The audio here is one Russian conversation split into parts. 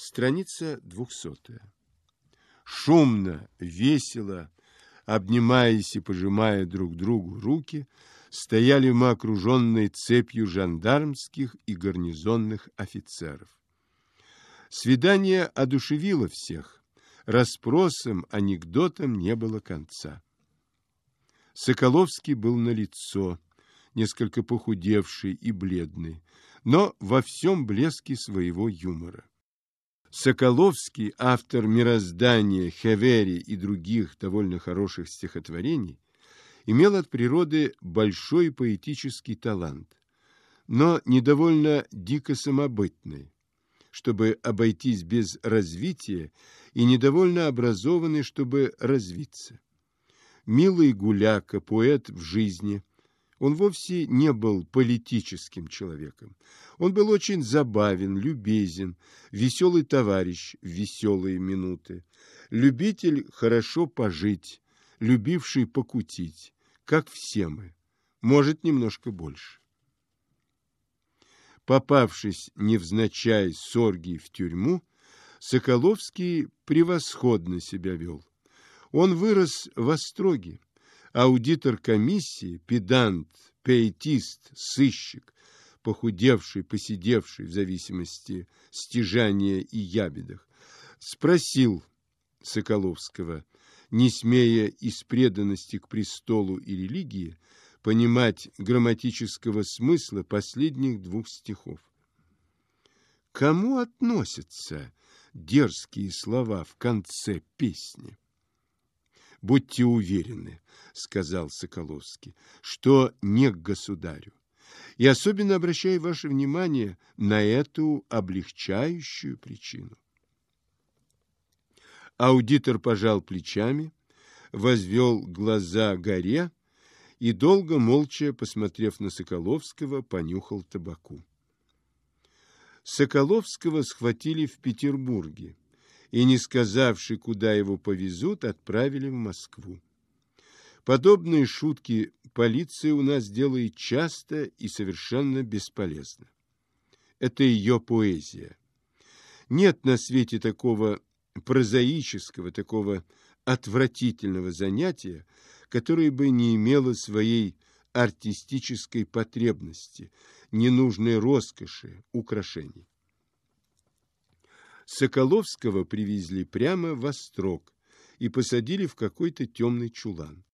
Страница двухсотая. Шумно, весело, обнимаясь и пожимая друг другу руки, стояли мы окруженные цепью жандармских и гарнизонных офицеров. Свидание одушевило всех, расспросам, анекдотам не было конца. Соколовский был на лицо, несколько похудевший и бледный, но во всем блеске своего юмора. Соколовский, автор «Мироздания», «Хевери» и других довольно хороших стихотворений, имел от природы большой поэтический талант, но недовольно дико самобытный, чтобы обойтись без развития, и недовольно образованный, чтобы развиться. Милый гуляка, поэт в жизни, он вовсе не был политическим человеком. Он был очень забавен, любезен, веселый товарищ в веселые минуты, любитель хорошо пожить, любивший покутить, как все мы, может, немножко больше. Попавшись невзначай с оргией в тюрьму, Соколовский превосходно себя вел. Он вырос в Остроге, аудитор комиссии, педант, пейтист, сыщик, похудевший, посидевший в зависимости стяжания и ябедах, спросил Соколовского, не смея из преданности к престолу и религии понимать грамматического смысла последних двух стихов. Кому относятся дерзкие слова в конце песни? Будьте уверены, сказал Соколовский, что не к государю. И особенно обращаю ваше внимание на эту облегчающую причину. Аудитор пожал плечами, возвел глаза горе и, долго молча, посмотрев на Соколовского, понюхал табаку. Соколовского схватили в Петербурге и, не сказавши, куда его повезут, отправили в Москву. Подобные шутки полиция у нас делает часто и совершенно бесполезно. Это ее поэзия. Нет на свете такого прозаического, такого отвратительного занятия, которое бы не имело своей артистической потребности, ненужной роскоши, украшений. Соколовского привезли прямо в Острог и посадили в какой-то темный чулан.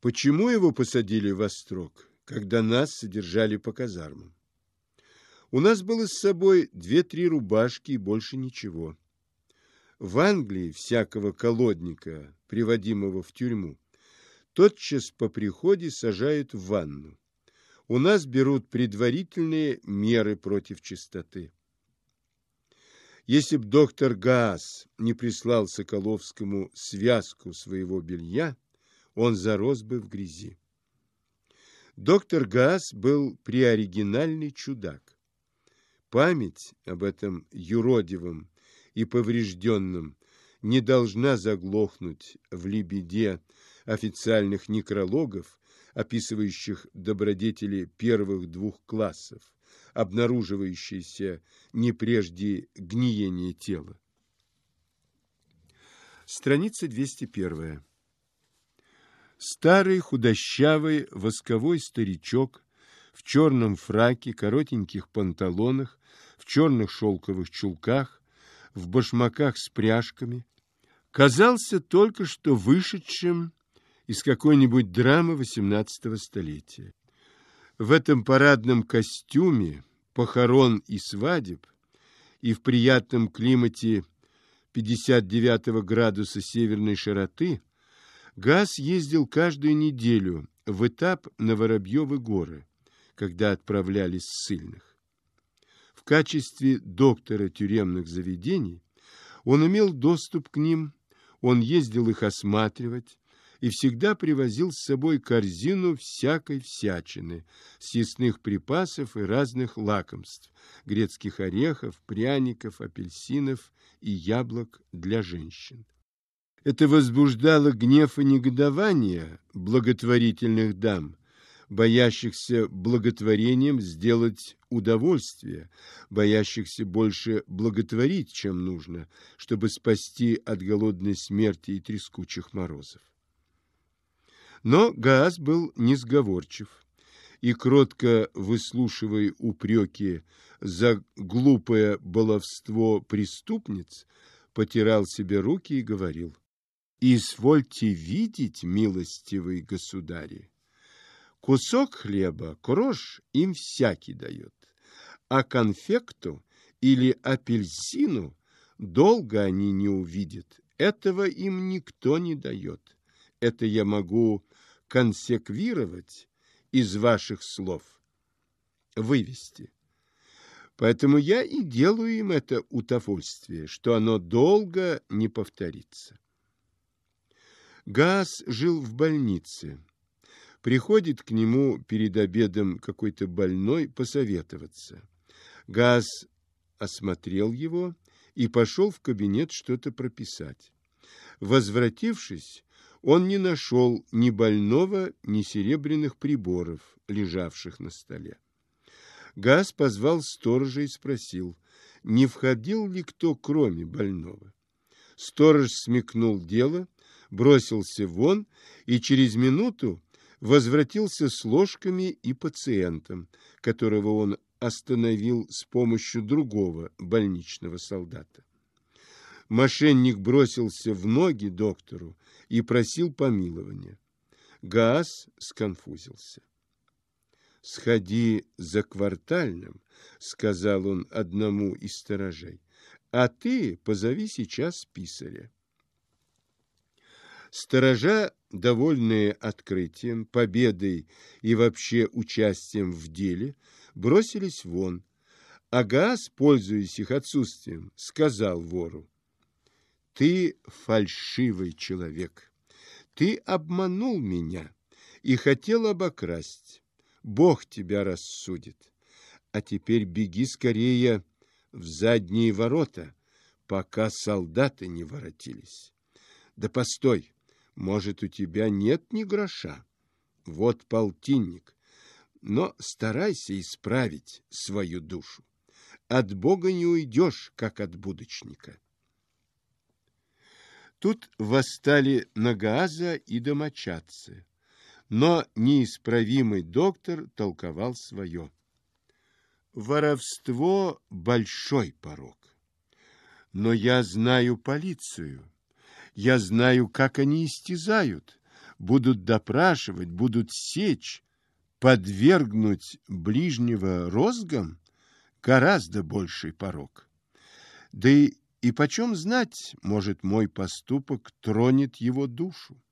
Почему его посадили в Острог, когда нас содержали по казармам? У нас было с собой две-три рубашки и больше ничего. В Англии всякого колодника, приводимого в тюрьму, тотчас по приходе сажают в ванну. У нас берут предварительные меры против чистоты. Если б доктор Гаас не прислал Соколовскому связку своего белья, он зарос бы в грязи. Доктор Гаас был приоригинальный чудак. Память об этом юродивом и поврежденном не должна заглохнуть в лебеде официальных некрологов, описывающих добродетели первых двух классов обнаруживающееся не прежде гниения тела. Страница 201. Старый худощавый восковой старичок в черном фраке, коротеньких панталонах, в черных шелковых чулках, в башмаках с пряжками, казался только что вышедшим из какой-нибудь драмы XVIII столетия. В этом парадном костюме похорон и свадеб и в приятном климате 59 градуса северной широты Газ ездил каждую неделю в этап на Воробьевы горы, когда отправлялись ссыльных. В качестве доктора тюремных заведений он имел доступ к ним, он ездил их осматривать, и всегда привозил с собой корзину всякой всячины, съестных припасов и разных лакомств, грецких орехов, пряников, апельсинов и яблок для женщин. Это возбуждало гнев и негодование благотворительных дам, боящихся благотворением сделать удовольствие, боящихся больше благотворить, чем нужно, чтобы спасти от голодной смерти и трескучих морозов. Но Гааз был несговорчив, и, кротко выслушивая упреки за глупое баловство преступниц, потирал себе руки и говорил, «Извольте видеть, милостивый государи, Кусок хлеба крош им всякий дает, а конфекту или апельсину долго они не увидят. Этого им никто не дает. Это я могу консеквировать из ваших слов, вывести. Поэтому я и делаю им это удовольствие, что оно долго не повторится. Газ жил в больнице Приходит к нему перед обедом какой-то больной посоветоваться. Газ осмотрел его и пошел в кабинет что-то прописать. Возвратившись, он не нашел ни больного, ни серебряных приборов, лежавших на столе. Газ позвал сторожа и спросил, не входил ли кто, кроме больного. Сторож смекнул дело, бросился вон и через минуту возвратился с ложками и пациентом, которого он остановил с помощью другого больничного солдата. Мошенник бросился в ноги доктору и просил помилования. Гаас сконфузился. «Сходи за квартальным», — сказал он одному из сторожей, — «а ты позови сейчас писаря». Сторожа, довольные открытием, победой и вообще участием в деле, бросились вон. Агас, пользуясь их отсутствием, сказал вору, «Ты фальшивый человек, ты обманул меня и хотел обокрасть. Бог тебя рассудит. А теперь беги скорее в задние ворота, пока солдаты не воротились. Да постой!» Может, у тебя нет ни гроша? Вот полтинник. Но старайся исправить свою душу. От Бога не уйдешь, как от будочника. Тут восстали Нагааза и домочадцы. Но неисправимый доктор толковал свое. Воровство — большой порог. Но я знаю полицию. Я знаю, как они истязают. Будут допрашивать, будут сечь, подвергнуть ближнего розгам гораздо больший порог. Да и, и почем знать, может, мой поступок тронет его душу.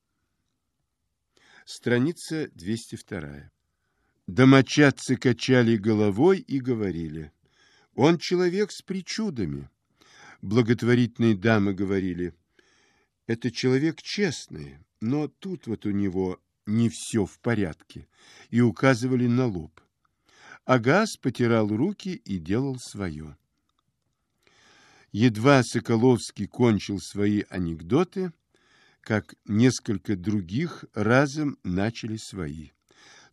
Страница 202. Домочадцы качали головой и говорили, он человек с причудами. Благотворительные дамы говорили, это человек честный, но тут вот у него не все в порядке, и указывали на лоб. Агас потирал руки и делал свое. Едва Соколовский кончил свои анекдоты, как несколько других разом начали свои.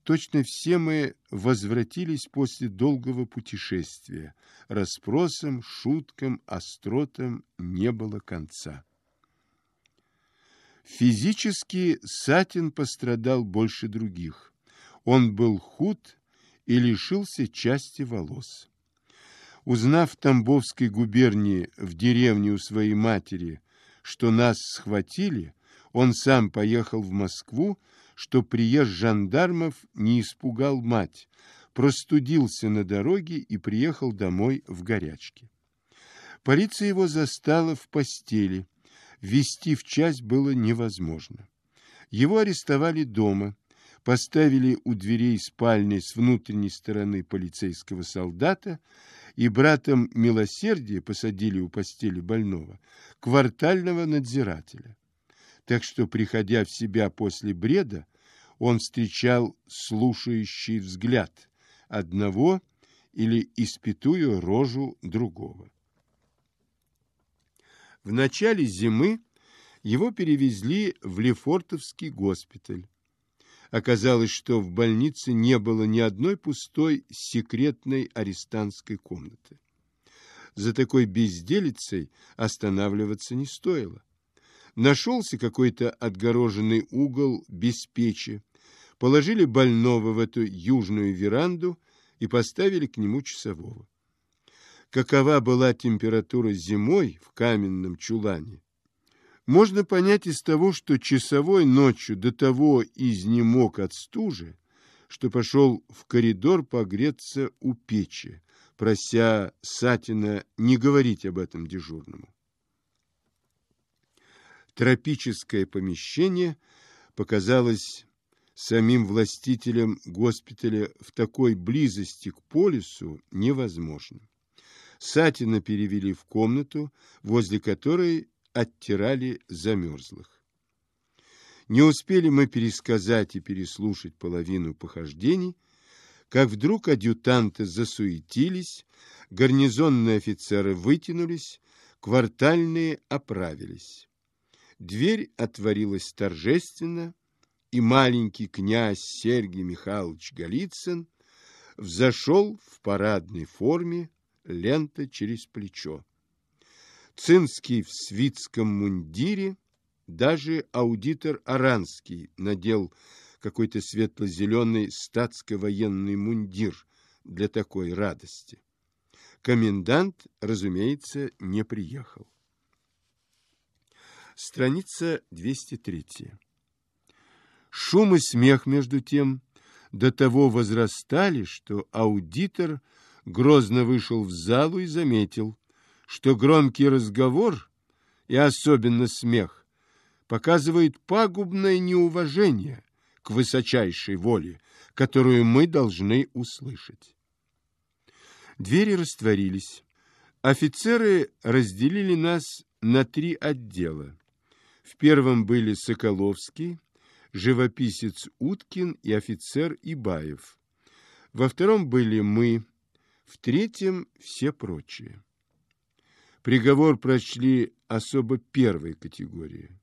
Точно все мы возвратились после долгого путешествия. Расспросам, шуткам, остротам не было конца. Физически Сатин пострадал больше других. Он был худ и лишился части волос. Узнав в Тамбовской губернии в деревне у своей матери, что нас схватили, он сам поехал в Москву, что приезд жандармов не испугал мать, простудился на дороге и приехал домой в горячке. Полиция его застала в постели, вести в часть было невозможно. Его арестовали дома, поставили у дверей спальни с внутренней стороны полицейского солдата и братом милосердия посадили у постели больного квартального надзирателя. Так что, приходя в себя после бреда, он встречал слушающий взгляд одного или испытуя рожу другого. В начале зимы его перевезли в Лефортовский госпиталь. Оказалось, что в больнице не было ни одной пустой секретной арестантской комнаты. За такой безделицей останавливаться не стоило. Нашелся какой-то отгороженный угол без печи, положили больного в эту южную веранду и поставили к нему часового. Какова была температура зимой в каменном чулане, можно понять из того, что часовой ночью до того изнемог от стужи, что пошел в коридор погреться у печи, прося Сатина не говорить об этом дежурному. Тропическое помещение показалось самим властителям госпиталя в такой близости к полюсу невозможным. Сатина перевели в комнату, возле которой оттирали замерзлых. Не успели мы пересказать и переслушать половину похождений, как вдруг адъютанты засуетились, гарнизонные офицеры вытянулись, квартальные оправились. Дверь отворилась торжественно, и маленький князь Сергий Михайлович Голицын взошел в парадной форме, лента через плечо. Цинский в свитском мундире, даже аудитор Аранский надел какой-то светло-зеленый статско-военный мундир для такой радости. Комендант, разумеется, не приехал. Страница 203. Шум и смех, между тем, до того возрастали, что аудитор грозно вышел в залу и заметил, что громкий разговор, и особенно смех, показывает пагубное неуважение к высочайшей воле, которую мы должны услышать. Двери растворились. Офицеры разделили нас на три отдела. В первом были Соколовский, живописец Уткин и офицер Ибаев. Во втором были мы, в третьем все прочие. Приговор прочли особо первой категории.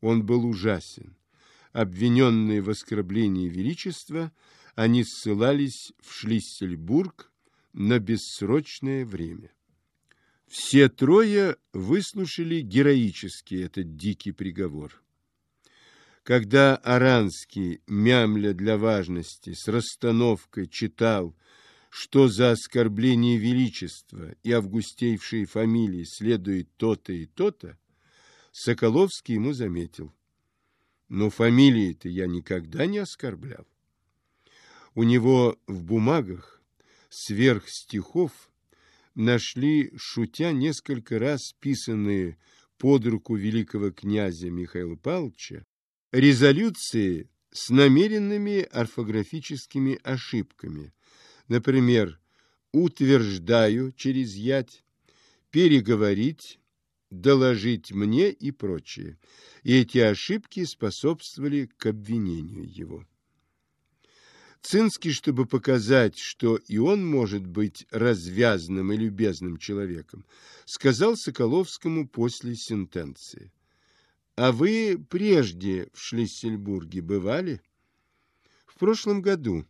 Он был ужасен. Обвиненные в оскорблении величества, они ссылались в Шлиссельбург на бессрочное время. Все трое выслушали героически этот дикий приговор. Когда Аранский, мямля для важности, с расстановкой читал что за оскорбление величества и августейшей фамилии следует то-то и то-то, Соколовский ему заметил. Но фамилии-то я никогда не оскорблял. У него в бумагах сверх стихов нашли, шутя несколько раз писанные под руку великого князя Михаила Павловича, резолюции с намеренными орфографическими ошибками – Например, утверждаю через ять, переговорить, доложить мне и прочее. И эти ошибки способствовали к обвинению его. Цинский, чтобы показать, что и он может быть развязным и любезным человеком, сказал Соколовскому после сентенции. «А вы прежде в Шлиссельбурге бывали?» «В прошлом году»,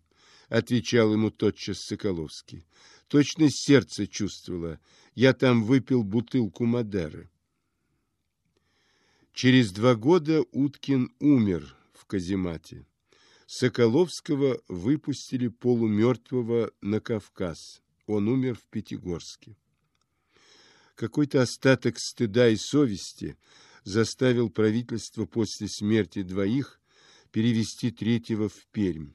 отвечал ему тотчас Соколовский. Точно сердце чувствовало. Я там выпил бутылку Мадеры. Через два года Уткин умер в каземате. Соколовского выпустили полумертвого на Кавказ. Он умер в Пятигорске. Какой-то остаток стыда и совести заставил правительство после смерти двоих перевести третьего в Пермь.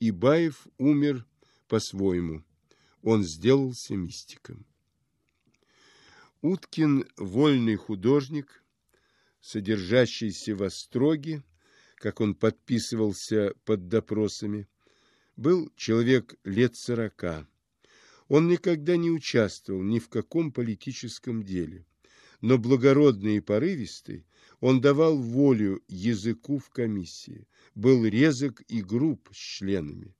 Ибаев умер по-своему. Он сделался мистиком. Уткин – вольный художник, содержащийся в остроге, как он подписывался под допросами, был человек лет сорока. Он никогда не участвовал ни в каком политическом деле, но благородный и порывистый он давал волю языку в комиссии, был резок и груб с членами.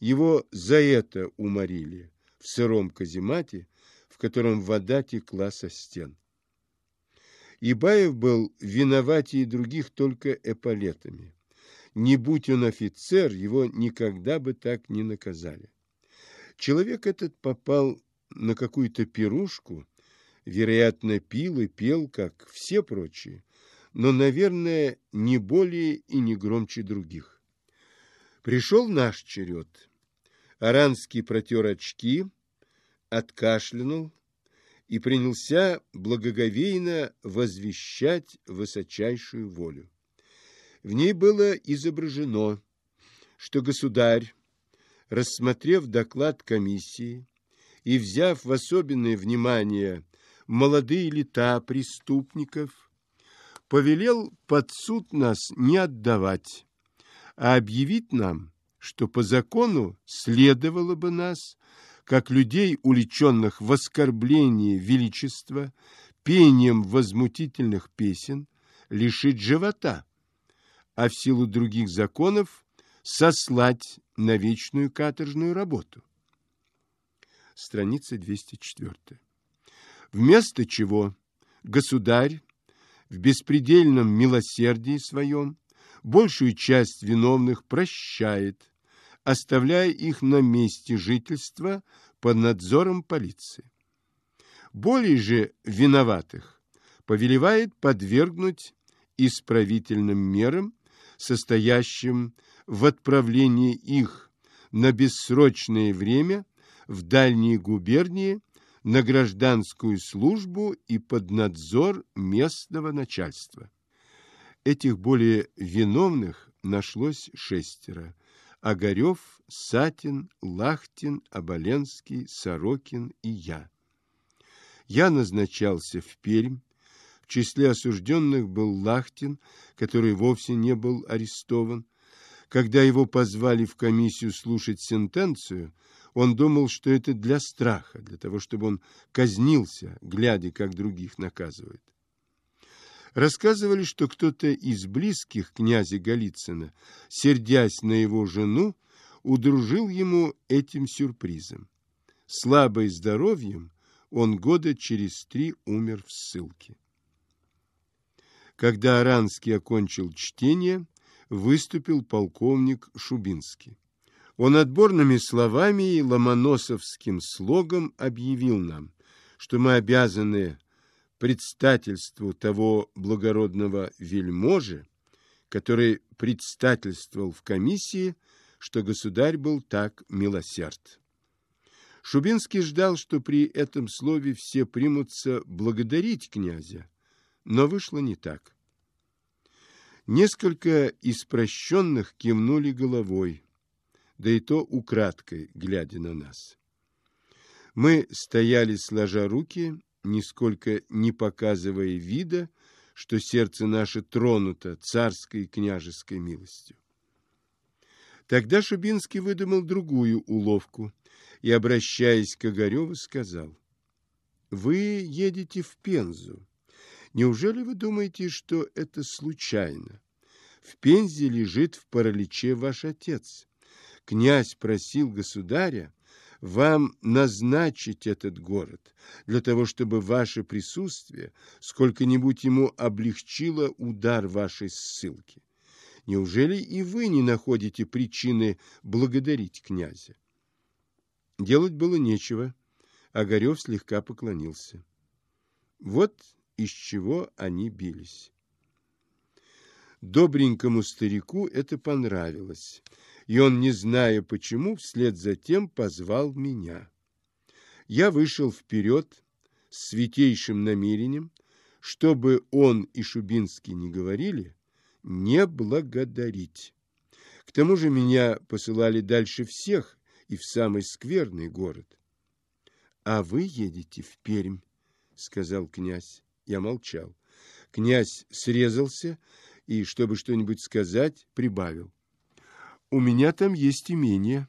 Его за это уморили в сыром каземате, в котором вода текла со стен. Ибаев был виноватее других только эполетами. Не будь он офицер, его никогда бы так не наказали. Человек этот попал на какую-то пирушку, вероятно, пил и пел, как все прочие, но, наверное, не более и не громче других. Пришел наш черед. Аранский протер очки, откашлянул и принялся благоговейно возвещать высочайшую волю. В ней было изображено, что государь, рассмотрев доклад комиссии и взяв в особенное внимание молодые лета преступников, повелел под суд нас не отдавать, а объявить нам, что по закону следовало бы нас, как людей, уличенных в оскорблении величества, пением возмутительных песен, лишить живота, а в силу других законов сослать на вечную каторжную работу. Страница 204. Вместо чего государь в беспредельном милосердии своем большую часть виновных прощает, оставляя их на месте жительства под надзором полиции. Более же виноватых повелевает подвергнуть исправительным мерам, состоящим в отправлении их на бессрочное время в дальние губернии на гражданскую службу и под надзор местного начальства. Этих более виновных нашлось шестеро – Огарев, Сатин, Лахтин, Оболенский, Сорокин и я. Я назначался в Пермь. В числе осужденных был Лахтин, который вовсе не был арестован. Когда его позвали в комиссию слушать сентенцию, он думал, что это для страха, для того, чтобы он казнился, глядя, как других наказывают. Рассказывали, что кто-то из близких князя Голицына, сердясь на его жену, удружил ему этим сюрпризом. Слабый здоровьем, он года через три умер в ссылке. Когда Аранский окончил чтение, выступил полковник Шубинский. Он отборными словами и ломоносовским слогом объявил нам, что мы обязаны предстательству того благородного вельможи, который предстательствовал в комиссии, что государь был так милосерд. Шубинский ждал, что при этом слове все примутся благодарить князя, но вышло не так. Несколько испращенных кивнули головой, да и то украдкой, глядя на нас. Мы стояли, сложа руки, нисколько не показывая вида, что сердце наше тронуто царской и княжеской милостью. Тогда Шубинский выдумал другую уловку и, обращаясь к Огареву, сказал, «Вы едете в Пензу. Неужели вы думаете, что это случайно? В Пензе лежит в параличе ваш отец. Князь просил государя вам назначить этот город, для того, чтобы ваше присутствие сколько-нибудь ему облегчило удар вашей ссылки. Неужели и вы не находите причины благодарить князя? Делать было нечего. Огарев слегка поклонился. Вот из чего они бились. Добренькому старику это понравилось и он, не зная почему, вслед за тем позвал меня. Я вышел вперед с святейшим намерением, чтобы он и Шубинский не говорили, не благодарить. К тому же меня посылали дальше всех и в самый скверный город. — А вы едете в Пермь, — сказал князь. Я молчал. Князь срезался и, чтобы что-нибудь сказать, прибавил. У меня там есть имение.